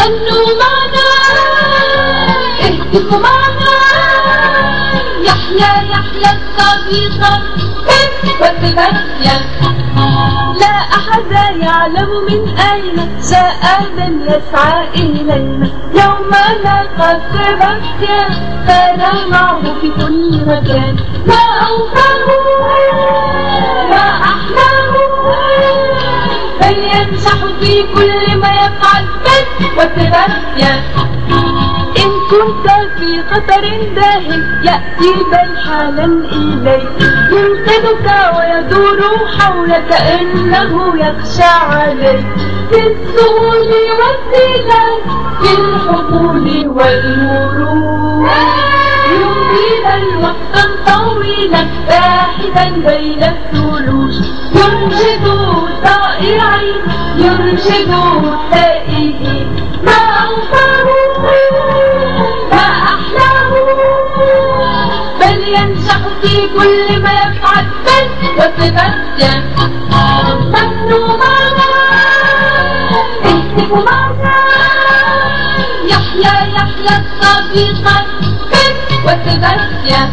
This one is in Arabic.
غنوا معنا اهتفوا معنا. يحيى يحيى الصديقة وسباستيان لا أحد يعلم من أين جاء من يسعى إلينا. يوم لقى سباستيان كان معه في كل مكان. ما أوفاه ما أحلاه. بل يمسح في كل ما يفعل. إن كنت في خطر داهم يأتي بل حالا إليك. ينقذك ويدور حولك إنه يخشى عليك. في السهول والزلال في الحقول والمرور. يمضي الوقت طويلا باحثا بين الثلوج. ينشد الطائعين يرشد التائهين ما أحلاه بل ينجح في كل ما يفعل. بل وسباستيان غنوا معنا اهتفوا معنا يحيى يحيى الصديقة بل وسباستيان